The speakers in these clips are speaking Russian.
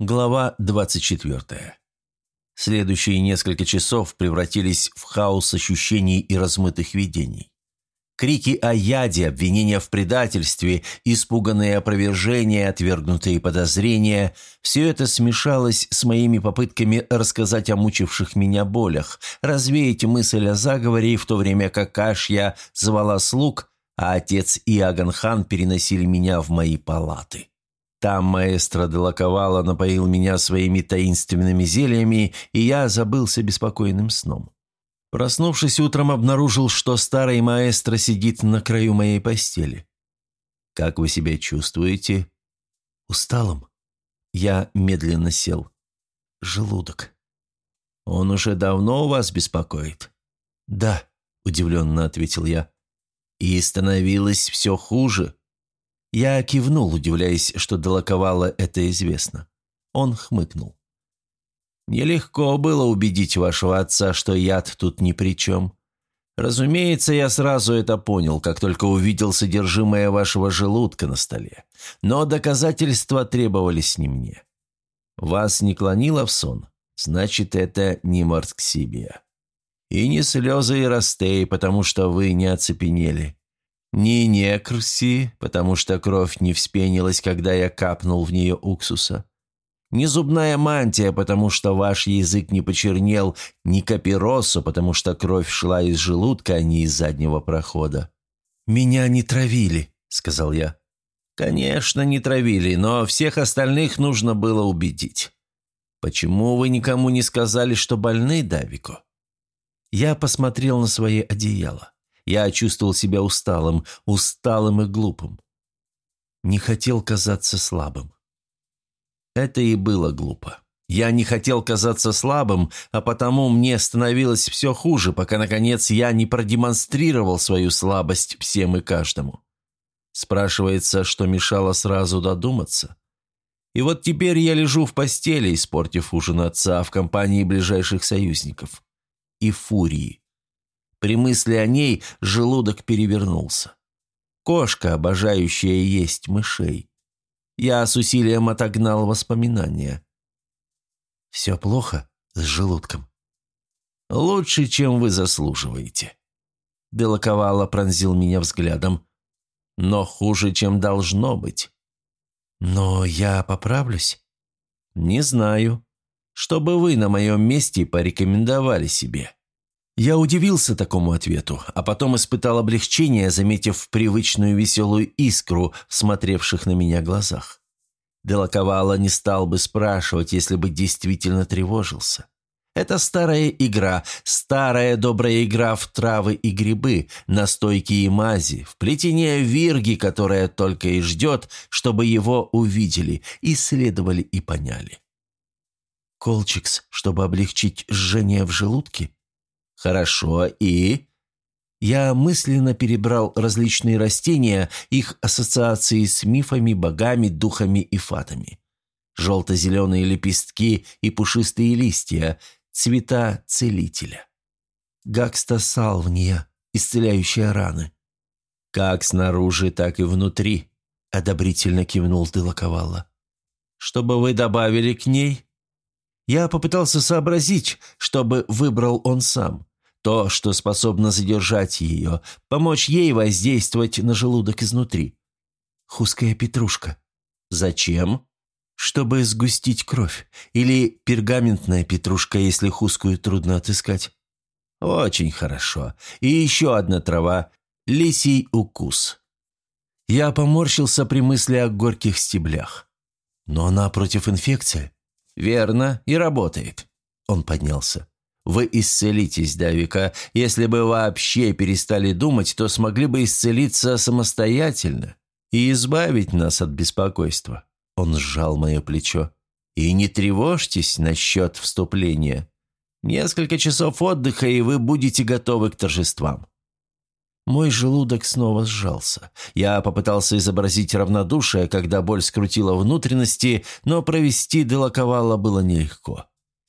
Глава 24. Следующие несколько часов превратились в хаос ощущений и размытых видений. Крики о яде, обвинения в предательстве, испуганные опровержения, отвергнутые подозрения – все это смешалось с моими попытками рассказать о мучивших меня болях, развеять мысль о заговоре, в то время как Кашья звала слуг, а отец и Аганхан переносили меня в мои палаты. Там маэстро Делаковала напоил меня своими таинственными зельями, и я забылся беспокойным сном. Проснувшись утром, обнаружил, что старый маэстро сидит на краю моей постели. «Как вы себя чувствуете?» «Усталым». Я медленно сел. «Желудок». «Он уже давно вас беспокоит?» «Да», — удивленно ответил я. «И становилось все хуже?» Я кивнул, удивляясь, что Делаковало это известно. Он хмыкнул. «Нелегко было убедить вашего отца, что яд тут ни при чем. Разумеется, я сразу это понял, как только увидел содержимое вашего желудка на столе. Но доказательства требовались не мне. Вас не клонило в сон? Значит, это не марксибия. И не слезы и растей, потому что вы не оцепенели. Не некрси, потому что кровь не вспенилась, когда я капнул в нее уксуса. Не зубная мантия, потому что ваш язык не почернел, не капиросу, потому что кровь шла из желудка, а не из заднего прохода. «Меня не травили», — сказал я. «Конечно, не травили, но всех остальных нужно было убедить. Почему вы никому не сказали, что больны, Давико?» Я посмотрел на свои одеяла. Я чувствовал себя усталым, усталым и глупым. Не хотел казаться слабым. Это и было глупо. Я не хотел казаться слабым, а потому мне становилось все хуже, пока, наконец, я не продемонстрировал свою слабость всем и каждому. Спрашивается, что мешало сразу додуматься. И вот теперь я лежу в постели, испортив ужин отца в компании ближайших союзников. И фурии. При мысли о ней желудок перевернулся. Кошка, обожающая есть мышей. Я с усилием отогнал воспоминания. «Все плохо с желудком?» «Лучше, чем вы заслуживаете». Делаковала пронзил меня взглядом. «Но хуже, чем должно быть». «Но я поправлюсь?» «Не знаю. Что бы вы на моем месте порекомендовали себе?» Я удивился такому ответу, а потом испытал облегчение, заметив привычную веселую искру в смотревших на меня глазах. Делаковала не стал бы спрашивать, если бы действительно тревожился. Это старая игра, старая добрая игра в травы и грибы, настойки и мази, в плетение вирги, которая только и ждет, чтобы его увидели, исследовали и поняли. Колчикс, чтобы облегчить жжение в желудке? «Хорошо, и...» Я мысленно перебрал различные растения, их ассоциации с мифами, богами, духами и фатами. Желто-зеленые лепестки и пушистые листья, цвета целителя. Гакста салвния, исцеляющая раны. Как снаружи, так и внутри, одобрительно кивнул Делаковалла. Чтобы вы добавили к ней? Я попытался сообразить, чтобы выбрал он сам. То, что способно задержать ее, помочь ей воздействовать на желудок изнутри. Хуская петрушка. Зачем? Чтобы сгустить кровь. Или пергаментная петрушка, если хускую трудно отыскать. Очень хорошо. И еще одна трава. Лисий укус. Я поморщился при мысли о горьких стеблях. Но она против инфекции. Верно, и работает. Он поднялся. Вы исцелитесь, Давика. Если бы вообще перестали думать, то смогли бы исцелиться самостоятельно и избавить нас от беспокойства». Он сжал мое плечо. «И не тревожьтесь насчет вступления. Несколько часов отдыха, и вы будете готовы к торжествам». Мой желудок снова сжался. Я попытался изобразить равнодушие, когда боль скрутила внутренности, но провести Делаковала было нелегко.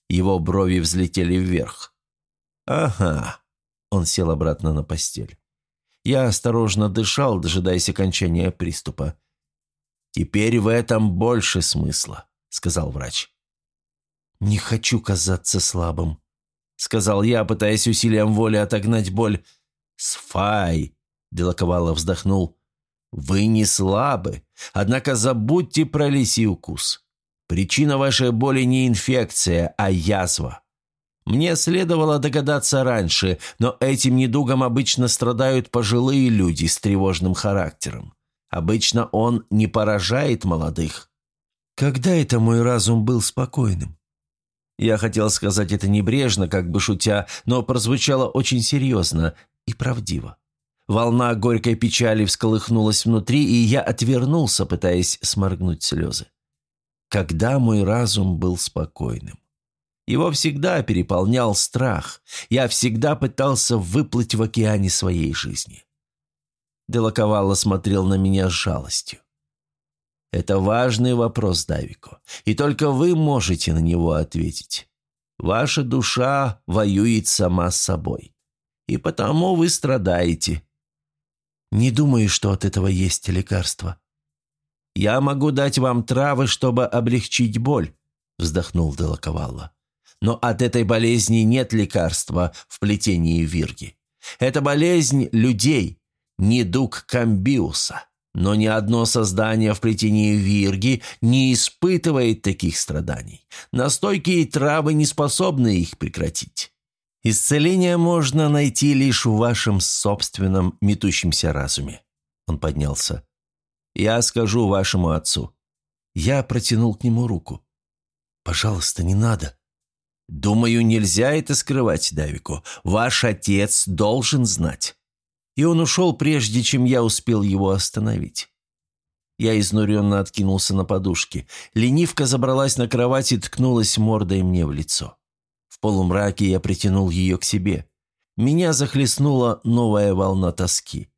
Его брови взлетели вверх. «Ага». Он сел обратно на постель. Я осторожно дышал, дожидаясь окончания приступа. «Теперь в этом больше смысла. — сказал врач. «Не хочу казаться слабым», — сказал я, пытаясь усилием воли отогнать боль. «Сфай!» — Делаковало вздохнул. «Вы не слабы, однако забудьте про лисий укус. Причина вашей боли не инфекция, а язва. Мне следовало догадаться раньше, но этим недугом обычно страдают пожилые люди с тревожным характером. Обычно он не поражает молодых. Когда это мой разум был спокойным? Я хотел сказать это небрежно, как бы шутя, но прозвучало очень серьезно и правдиво. Волна горькой печали всколыхнулась внутри, и я отвернулся, пытаясь сморгнуть слезы. Когда мой разум был спокойным. Его всегда переполнял страх. Я всегда пытался выплыть в океане своей жизни. Делаковало смотрел на меня с жалостью. Это важный вопрос, Давико, и только вы можете на него ответить. Ваша душа воюет сама с собой, и потому вы страдаете. Не думаю, что от этого есть лекарство. Я могу дать вам травы, чтобы облегчить боль, вздохнул Делаковалла. Но от этой болезни нет лекарства в плетении вирги. Это болезнь людей, недуг Камбиуса. Но ни одно создание в плетении вирги не испытывает таких страданий. Настойки и травы не способны их прекратить. Исцеление можно найти лишь в вашем собственном метущемся разуме. Он поднялся. Я скажу вашему отцу. Я протянул к нему руку. «Пожалуйста, не надо». «Думаю, нельзя это скрывать, Давику. Ваш отец должен знать» и он ушел, прежде чем я успел его остановить. Я изнуренно откинулся на подушке. Ленивка забралась на кровать и ткнулась мордой мне в лицо. В полумраке я притянул ее к себе. Меня захлестнула новая волна тоски.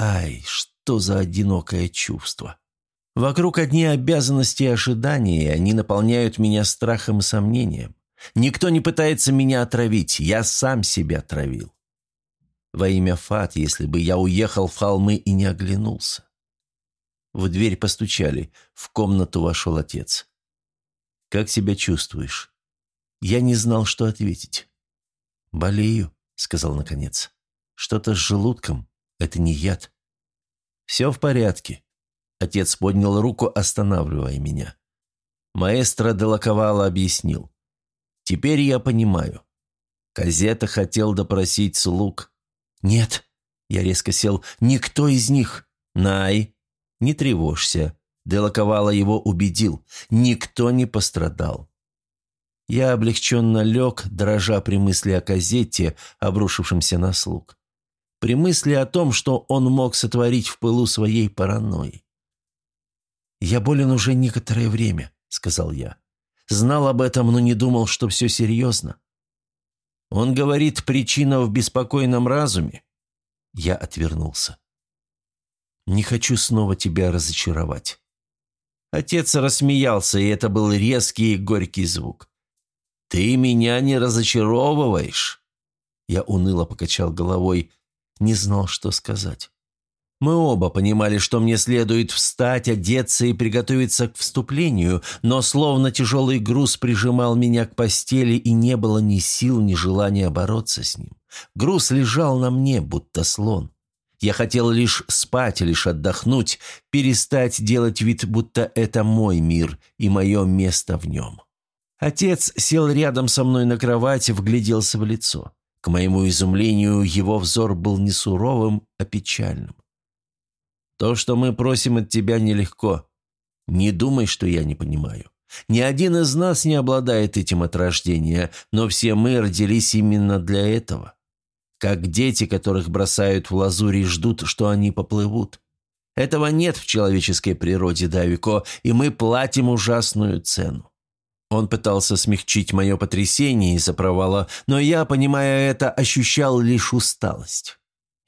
Ай, что за одинокое чувство. Вокруг одни обязанности и ожидания, и они наполняют меня страхом и сомнением. Никто не пытается меня отравить, я сам себя травил. Во имя Фат, если бы я уехал в холмы и не оглянулся. В дверь постучали. В комнату вошел отец. «Как себя чувствуешь?» Я не знал, что ответить. «Болею», — сказал наконец. «Что-то с желудком. Это не яд». «Все в порядке». Отец поднял руку, останавливая меня. Маэстро Делаковала объяснил. «Теперь я понимаю. Казета хотел допросить слуг, «Нет», — я резко сел, — «никто из них». «Най, не тревожься». Делаковала его убедил. Никто не пострадал. Я облегченно лег, дрожа при мысли о газете, обрушившемся на слуг. При мысли о том, что он мог сотворить в пылу своей паранойи. «Я болен уже некоторое время», — сказал я. Знал об этом, но не думал, что все серьезно. Он говорит, причина в беспокойном разуме. Я отвернулся. Не хочу снова тебя разочаровать. Отец рассмеялся, и это был резкий и горький звук. «Ты меня не разочаровываешь!» Я уныло покачал головой, не знал, что сказать. Мы оба понимали, что мне следует встать, одеться и приготовиться к вступлению, но словно тяжелый груз прижимал меня к постели, и не было ни сил, ни желания бороться с ним. Груз лежал на мне, будто слон. Я хотел лишь спать, лишь отдохнуть, перестать делать вид, будто это мой мир и мое место в нем. Отец сел рядом со мной на кровати, вгляделся в лицо. К моему изумлению, его взор был не суровым, а печальным. То, что мы просим от тебя, нелегко. Не думай, что я не понимаю. Ни один из нас не обладает этим от рождения, но все мы родились именно для этого. Как дети, которых бросают в лазурь и ждут, что они поплывут. Этого нет в человеческой природе, Давико, и мы платим ужасную цену. Он пытался смягчить мое потрясение из-за провала, но я, понимая это, ощущал лишь усталость.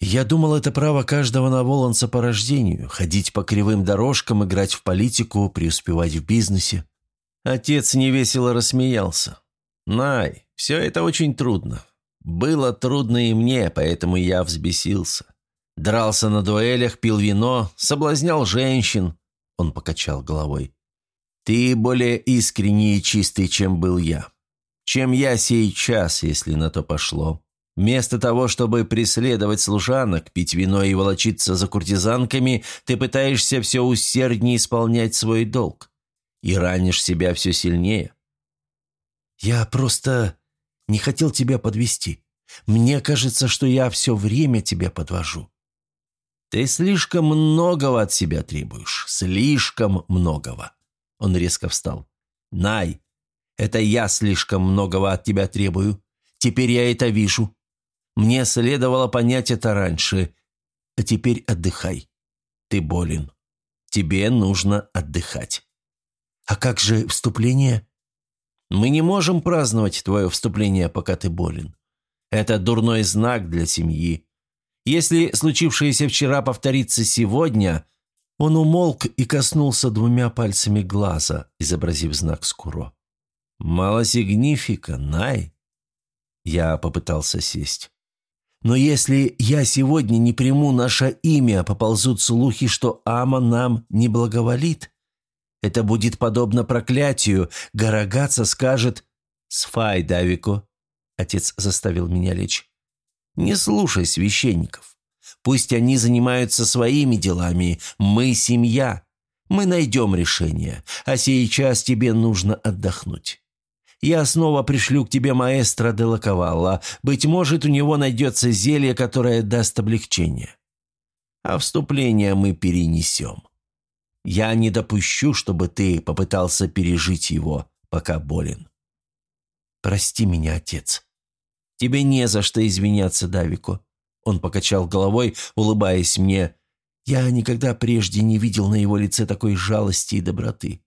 Я думал, это право каждого наволанца по рождению – ходить по кривым дорожкам, играть в политику, преуспевать в бизнесе. Отец невесело рассмеялся. «Най, все это очень трудно. Было трудно и мне, поэтому я взбесился. Дрался на дуэлях, пил вино, соблазнял женщин». Он покачал головой. Ты более искренний и чистый, чем был я. Чем я сейчас, если на то пошло. Вместо того, чтобы преследовать служанок, пить вино и волочиться за куртизанками, ты пытаешься все усерднее исполнять свой долг. И ранишь себя все сильнее. Я просто не хотел тебя подвести. Мне кажется, что я все время тебя подвожу. Ты слишком многого от себя требуешь. Слишком многого. Он резко встал. «Най, это я слишком многого от тебя требую. Теперь я это вижу. Мне следовало понять это раньше. А теперь отдыхай. Ты болен. Тебе нужно отдыхать». «А как же вступление?» «Мы не можем праздновать твое вступление, пока ты болен. Это дурной знак для семьи. Если случившееся вчера повторится сегодня, он умолк и коснулся двумя пальцами глаза, изобразив знак скуро. «Мало сигнифика, Най!» Я попытался сесть. «Но если я сегодня не приму наше имя, поползут слухи, что Ама нам не благоволит. Это будет подобно проклятию. Гарагаца скажет «Сфай, Давико!» Отец заставил меня лечь. «Не слушай священников. Пусть они занимаются своими делами. Мы семья. Мы найдем решение. А сейчас тебе нужно отдохнуть. Я снова пришлю к тебе маэстро де Лаковалла. Быть может, у него найдется зелье, которое даст облегчение. А вступление мы перенесем. Я не допущу, чтобы ты попытался пережить его, пока болен. Прости меня, отец. Тебе не за что извиняться, Давико. Он покачал головой, улыбаясь мне. Я никогда прежде не видел на его лице такой жалости и доброты.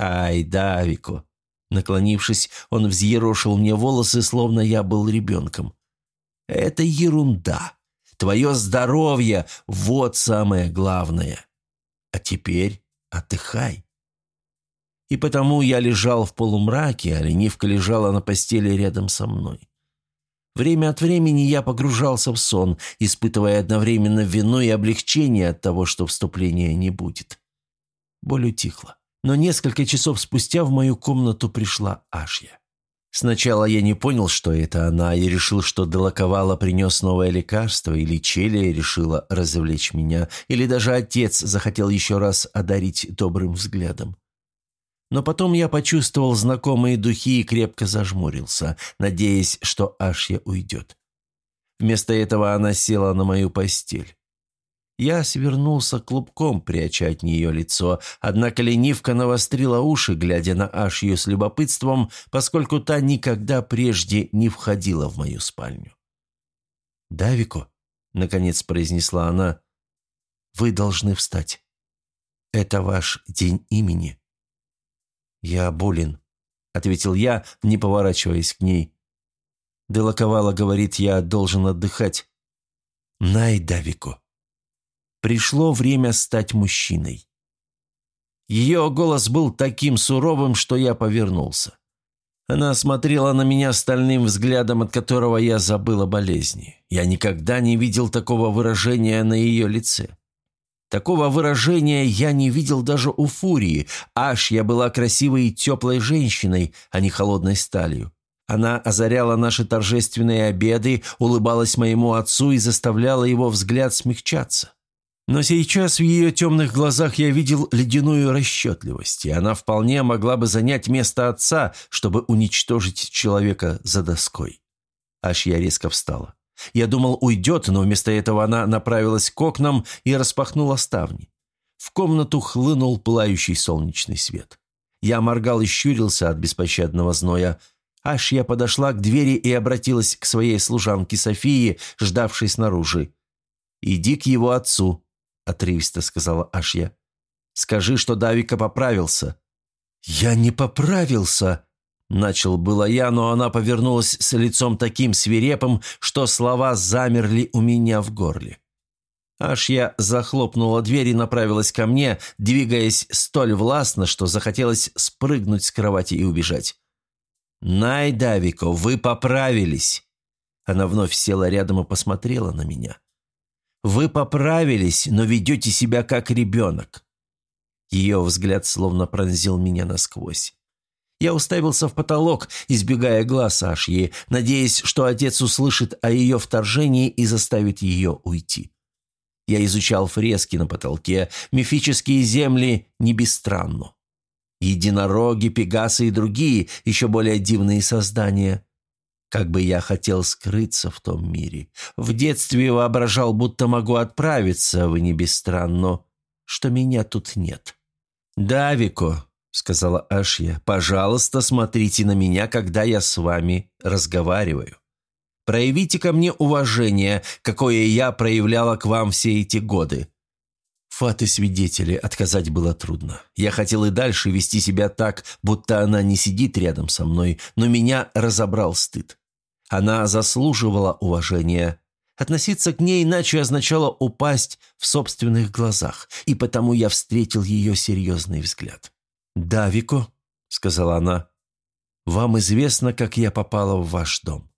«Ай, Давико!» Наклонившись, он взъерошил мне волосы, словно я был ребенком. «Это ерунда. Твое здоровье – вот самое главное. А теперь отдыхай». И потому я лежал в полумраке, а ленивка лежала на постели рядом со мной. Время от времени я погружался в сон, испытывая одновременно вину и облегчение от того, что вступления не будет. Боль утихла. Но несколько часов спустя в мою комнату пришла Ашья. Сначала я не понял, что это она, и решил, что Делаковала принес новое лекарство, или Челия решила развлечь меня, или даже отец захотел еще раз одарить добрым взглядом. Но потом я почувствовал знакомые духи и крепко зажмурился, надеясь, что Ашья уйдет. Вместо этого она села на мою постель. Я свернулся клубком, пряча от нее лицо, однако ленивка навострила уши, глядя на Ашью с любопытством, поскольку та никогда прежде не входила в мою спальню. «Давико», — наконец произнесла она, — «вы должны встать. Это ваш день имени». «Я болен», — ответил я, не поворачиваясь к ней. Делаковала говорит, я должен отдыхать. Най, Давико. Пришло время стать мужчиной. Ее голос был таким суровым, что я повернулся. Она смотрела на меня стальным взглядом, от которого я забыл о болезни. Я никогда не видел такого выражения на ее лице. Такого выражения я не видел даже у Фурии. Аж я была красивой и теплой женщиной, а не холодной сталью. Она озаряла наши торжественные обеды, улыбалась моему отцу и заставляла его взгляд смягчаться. Но сейчас в ее темных глазах я видел ледяную расчетливость, и она вполне могла бы занять место отца, чтобы уничтожить человека за доской. Аж я резко встала. Я думал, уйдет, но вместо этого она направилась к окнам и распахнула ставни. В комнату хлынул пылающий солнечный свет. Я моргал и щурился от беспощадного зноя. Аж я подошла к двери и обратилась к своей служанке Софии, ждавшей снаружи. «Иди к его отцу», — отрывисто сказала Ашья. «Скажи, что Давика поправился». «Я не поправился», Начал было я, но она повернулась с лицом таким свирепым, что слова замерли у меня в горле. Аж я захлопнула дверь и направилась ко мне, двигаясь столь властно, что захотелось спрыгнуть с кровати и убежать. «Най, Давико, вы поправились!» Она вновь села рядом и посмотрела на меня. «Вы поправились, но ведете себя как ребенок. Ее взгляд словно пронзил меня насквозь. Я уставился в потолок, избегая глаз Ашьи, надеясь, что отец услышит о ее вторжении и заставит ее уйти. Я изучал фрески на потолке, мифические земли Небестранну. Единороги, пегасы и другие, еще более дивные создания. Как бы я хотел скрыться в том мире. В детстве воображал, будто могу отправиться в Небестранну, что меня тут нет. «Да, Вико, — сказала Ашья, — «пожалуйста, смотрите на меня, когда я с вами разговариваю. Проявите ко мне уважение, какое я проявляла к вам все эти годы». Фаты свидетели, отказать было трудно. Я хотел и дальше вести себя так, будто она не сидит рядом со мной, но меня разобрал стыд. Она заслуживала уважения. Относиться к ней иначе означало упасть в собственных глазах, и потому я встретил ее серьезный взгляд. «Да, Вико», — сказала она, — «вам известно, как я попала в ваш дом».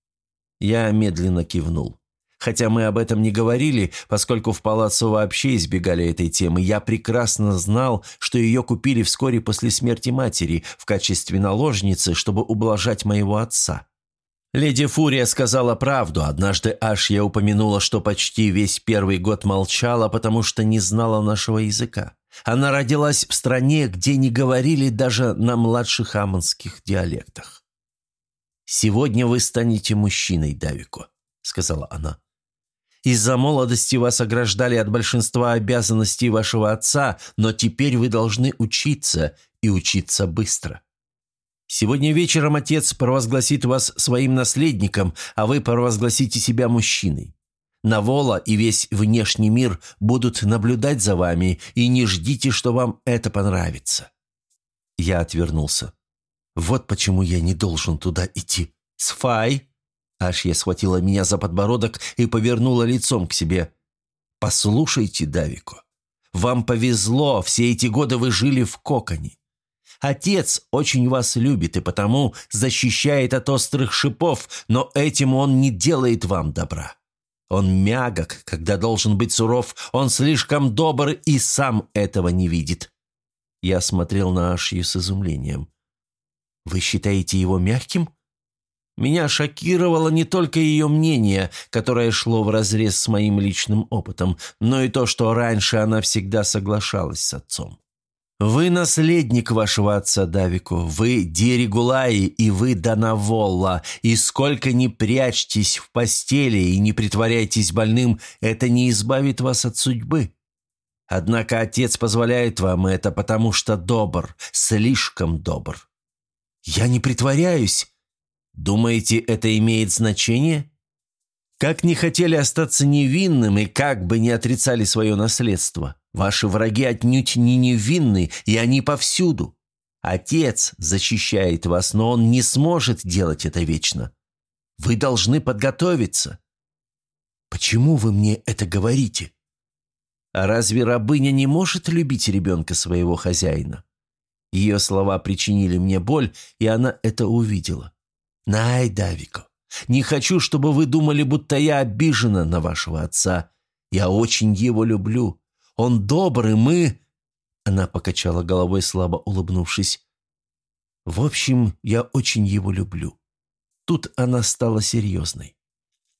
Я медленно кивнул. Хотя мы об этом не говорили, поскольку в палаццо вообще избегали этой темы, я прекрасно знал, что ее купили вскоре после смерти матери в качестве наложницы, чтобы ублажать моего отца. Леди Фурия сказала правду. Однажды аж я упомянула, что почти весь первый год молчала, потому что не знала нашего языка. Она родилась в стране, где не говорили даже на младших амонских диалектах. «Сегодня вы станете мужчиной, Давико», — сказала она. «Из-за молодости вас ограждали от большинства обязанностей вашего отца, но теперь вы должны учиться, и учиться быстро. Сегодня вечером отец провозгласит вас своим наследником, а вы провозгласите себя мужчиной. Навола и весь внешний мир будут наблюдать за вами, и не ждите, что вам это понравится». Я отвернулся. «Вот почему я не должен туда идти. Сфай!» Аж я схватила меня за подбородок и повернула лицом к себе. «Послушайте, Давико, вам повезло, все эти годы вы жили в коконе. Отец очень вас любит и потому защищает от острых шипов, но этим он не делает вам добра. Он мягок, когда должен быть суров, он слишком добр и сам этого не видит. Я смотрел на Ашью с изумлением. «Вы считаете его мягким?» Меня шокировало не только ее мнение, которое шло вразрез с моим личным опытом, но и то, что раньше она всегда соглашалась с отцом. «Вы наследник вашего отца Давику, вы Диригулаи и вы Данаволла, и сколько ни прячьтесь в постели и не притворяйтесь больным, это не избавит вас от судьбы. Однако отец позволяет вам это, потому что добр, слишком добр. Я не притворяюсь. Думаете, это имеет значение?» Как не хотели остаться невинным и как бы не отрицали свое наследство. Ваши враги отнюдь не невинны, и они повсюду. Отец защищает вас, но он не сможет делать это вечно. Вы должны подготовиться. Почему вы мне это говорите? А разве рабыня не может любить ребенка своего хозяина? Ее слова причинили мне боль, и она это увидела. Най, Давико, не хочу, чтобы вы думали, будто я обижена на вашего отца. Я очень его люблю. Он добрый, мы...» Она покачала головой, слабо улыбнувшись. «В общем, я очень его люблю». Тут она стала серьезной.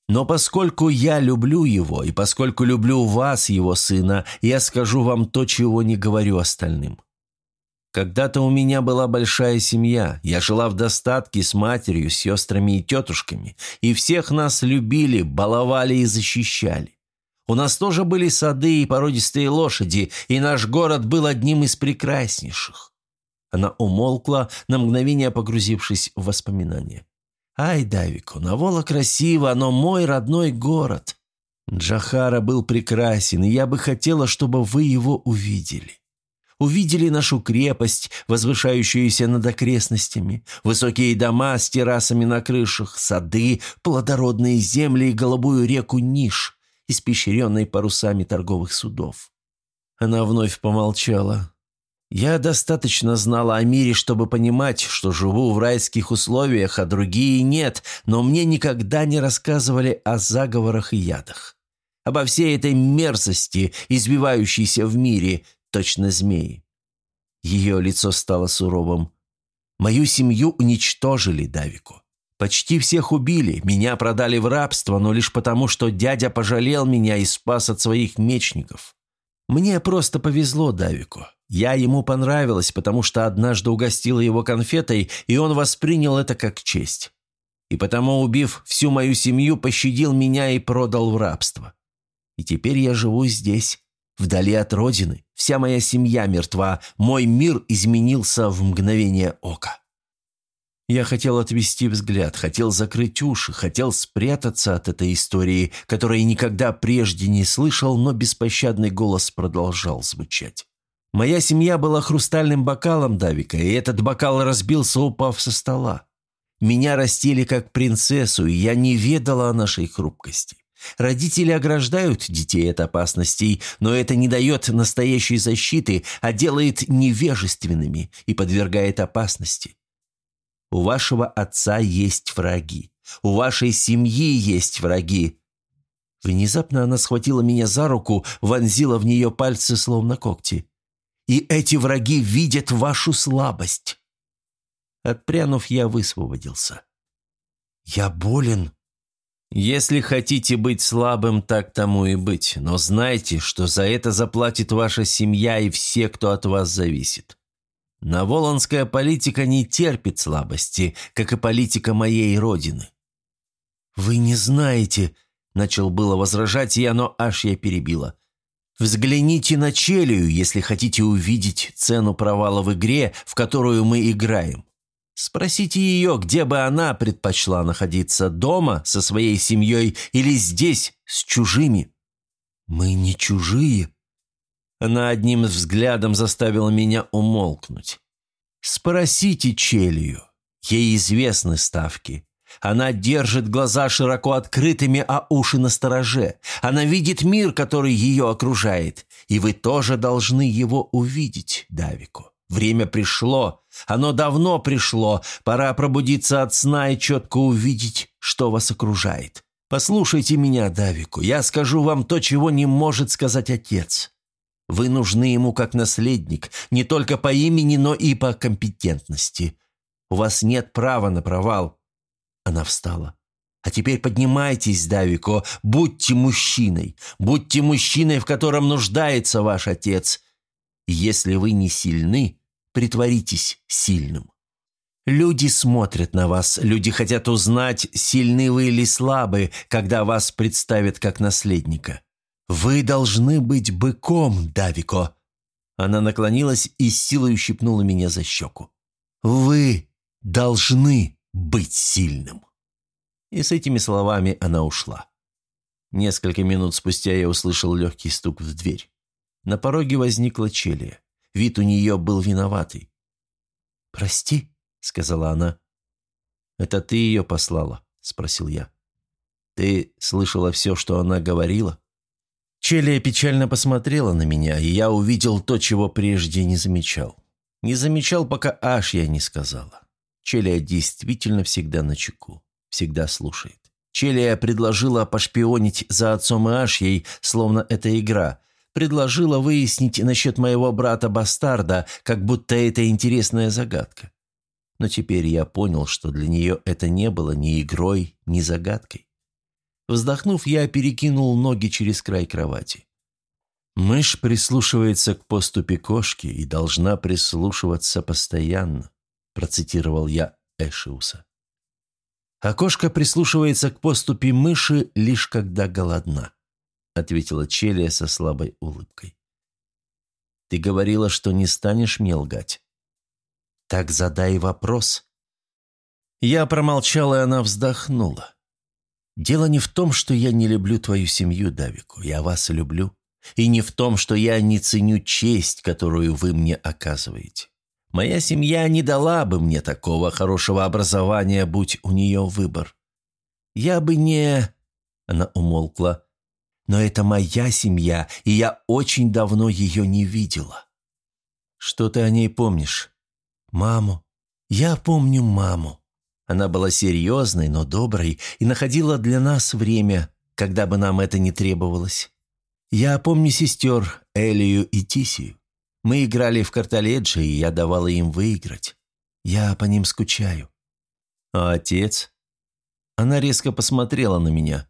«Но поскольку я люблю его, и поскольку люблю вас, его сына, я скажу вам то, чего не говорю остальным. Когда-то у меня была большая семья. Я жила в достатке с матерью, сестрами и тетушками. И всех нас любили, баловали и защищали. У нас тоже были сады и породистые лошади, и наш город был одним из прекраснейших». Она умолкла, на мгновение погрузившись в воспоминания. «Ай, Давико, Навола красиво, но мой родной город. Джахара был прекрасен, и я бы хотела, чтобы вы его увидели увидели нашу крепость, возвышающуюся над окрестностями, высокие дома с террасами на крышах, сады, плодородные земли и голубую реку Ниш, испещренной парусами торговых судов. Она вновь помолчала. «Я достаточно знала о мире, чтобы понимать, что живу в райских условиях, а другие нет, но мне никогда не рассказывали о заговорах и ядах. Обо всей этой мерзости, извивающейся в мире, точно змеи. Ее лицо стало суровым. «Мою семью уничтожили, Давику. Почти всех убили, меня продали в рабство, но лишь потому, что дядя пожалел меня и спас от своих мечников. Мне просто повезло Давику. Я ему понравилась, потому что однажды угостила его конфетой, и он воспринял это как честь. И потому, убив всю мою семью, пощадил меня и продал в рабство. И теперь я живу здесь, вдали от родины. Вся моя семья мертва, мой мир изменился в мгновение ока. Я хотел отвести взгляд, хотел закрыть уши, хотел спрятаться от этой истории, которую никогда прежде не слышал, но беспощадный голос продолжал звучать. Моя семья была хрустальным бокалом Давика, и этот бокал разбился, упав со стола. Меня растили как принцессу, и я не ведала о нашей хрупкости. Родители ограждают детей от опасностей, но это не дает настоящей защиты, а делает невежественными и подвергает опасности. У вашего отца есть враги. У вашей семьи есть враги. Внезапно она схватила меня за руку, вонзила в нее пальцы, словно когти. И эти враги видят вашу слабость. Отпрянув, я высвободился. «Я болен», если хотите быть слабым, так тому и быть, но знайте, что за это заплатит ваша семья и все, кто от вас зависит. Наволонская политика не терпит слабости, как и политика моей родины. «Вы не знаете», — начал было возражать я, но аж я перебила. «Взгляните на Челию, если хотите увидеть цену провала в игре, в которую мы играем. Спросите ее, где бы она предпочла находиться, дома со своей семьей или здесь с чужими. Мы не чужие. Она одним взглядом заставила меня умолкнуть. Спросите Челию. Ей известны ставки. Она держит глаза широко открытыми, а уши на стороже. Она видит мир, который ее окружает. И вы тоже должны его увидеть, Давику. Время пришло. Оно давно пришло. Пора пробудиться от сна и четко увидеть, что вас окружает. Послушайте меня, Давику. Я скажу вам то, чего не может сказать отец. Вы нужны ему как наследник, не только по имени, но и по компетентности. У вас нет права на провал. Она встала. А теперь поднимайтесь, Давико, будьте мужчиной. Будьте мужчиной, в котором нуждается ваш отец. Если вы не сильны, притворитесь сильным. Люди смотрят на вас, люди хотят узнать, сильны вы или слабы, когда вас представят как наследника. Вы должны быть быком, Давико. Она наклонилась и силой ущипнула меня за щеку. Вы должны быть сильным. И с этими словами она ушла. Несколько минут спустя я услышал легкий стук в дверь. На пороге возникла челия. Вид у нее был виноватый. «Прости», — сказала она. «Это ты ее послала?» — спросил я. «Ты слышала все, что она говорила?» Челия печально посмотрела на меня, и я увидел то, чего прежде не замечал. Не замечал, пока аж я не сказала. Челия действительно всегда на чеку, всегда слушает. Челия предложила пошпионить за отцом и Ашьей, словно это игра, предложила выяснить насчет моего брата-бастарда, как будто это интересная загадка. Но теперь я понял, что для нее это не было ни игрой, ни загадкой. Вздохнув, я перекинул ноги через край кровати. Мышь прислушивается к поступе кошки и должна прислушиваться постоянно, процитировал я Эшиуса. А кошка прислушивается к поступе мыши лишь когда голодна. — ответила Челия со слабой улыбкой. «Ты говорила, что не станешь мне лгать». «Так задай вопрос». Я промолчал, и она вздохнула. «Дело не в том, что я не люблю твою семью, Давику. Я вас люблю. И не в том, что я не ценю честь, которую вы мне оказываете. Моя семья не дала бы мне такого хорошего образования, будь у нее выбор. Я бы не...» Она умолкла. Но это моя семья, и я очень давно ее не видела. Что ты о ней помнишь? Маму. Я помню маму. Она была серьезной, но доброй и находила для нас время, когда бы нам это не требовалось. Я помню сестер Элию и Тисию. Мы играли в картоледжи, и я давала им выиграть. Я по ним скучаю. А отец? Она резко посмотрела на меня.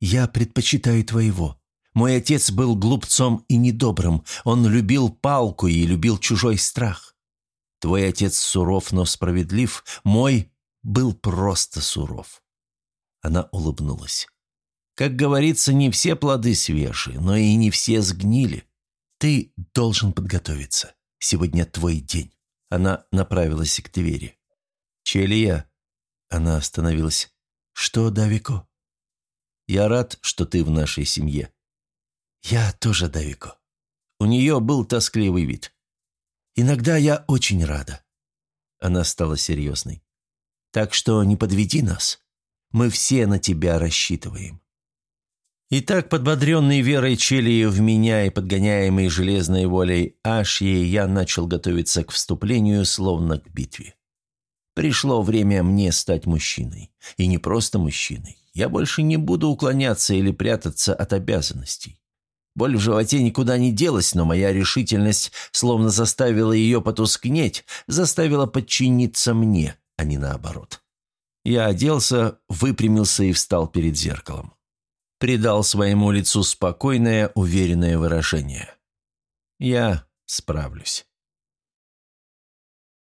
Я предпочитаю твоего. Мой отец был глупцом и недобрым. Он любил палку и любил чужой страх. Твой отец суров, но справедлив. Мой был просто суров. Она улыбнулась. Как говорится, не все плоды свежие, но и не все сгнили. Ты должен подготовиться. Сегодня твой день. Она направилась к двери. Челия. Она остановилась. Что, Давико? Я рад, что ты в нашей семье. Я тоже, Давико. У нее был тоскливый вид. Иногда я очень рада. Она стала серьезной. Так что не подведи нас. Мы все на тебя рассчитываем. Итак, подбодренный верой Челии в меня и подгоняемый железной волей Ашьи, я начал готовиться к вступлению, словно к битве. Пришло время мне стать мужчиной. И не просто мужчиной. Я больше не буду уклоняться или прятаться от обязанностей. Боль в животе никуда не делась, но моя решительность словно заставила ее потускнеть, заставила подчиниться мне, а не наоборот. Я оделся, выпрямился и встал перед зеркалом придал своему лицу спокойное, уверенное выражение. «Я справлюсь».